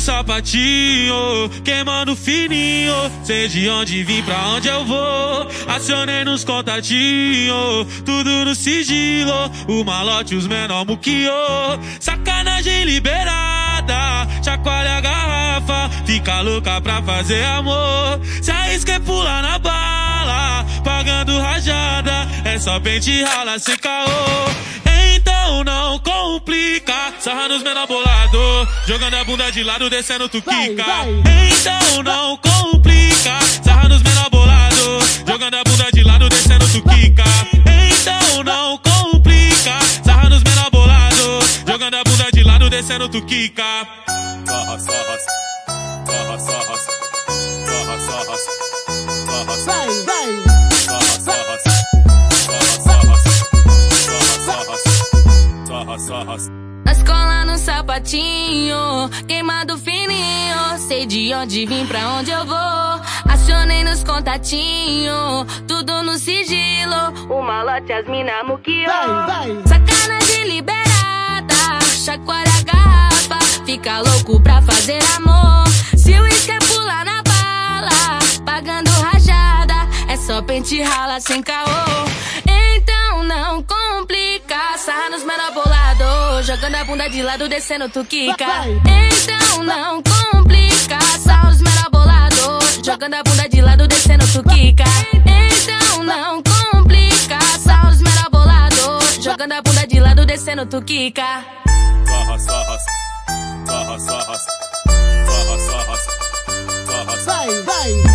sapatinho, queimando fininho. Sei de onde vim, pra onde eu vou. Acionei nos contatinhos, tudo no sigilo. O malote, os menor muquiô. Sacanagem liberada, chacoalha a garrafa. Fica louca pra fazer amor. Se arrisca e pula na bala, pagando rajada. É só pente rala sem caô. Então não complica. Sarra nos menor bolado. Jogando a bunda de lado, descendo tu quica. Então não complica. Sarra nos menor bolado. Jogando a bunda de lado, descendo tu quica. Então não complica. Sarra nos menor bolado. Jogando a bunda de lado, descendo tu quica. Sarra, sarra, sarra, sarra, sarra, sarra, sarra, Vai, vai. sarra, sarra, sarra, escola no sapatinho, queimado fininho. Sei de onde vim, pra onde eu vou. Acionei nos contatinhos, tudo no sigilo. O malote, as mina vai. Sacanagem liberada, chacoalha a garrafa. Fica louco pra fazer amor. Se o isca é pular na bala, pagando rajada. É só pente rala sem caô. Jogando a bunda de lado, descendo tu quica. Então não complica. Sarra nos menor bolado. Jogando a bunda de lado, descendo tu quica. Então não complica. Sarra nos menor bolado. Jogando a bunda de lado, descendo tu quica. Vai, vai. sarra,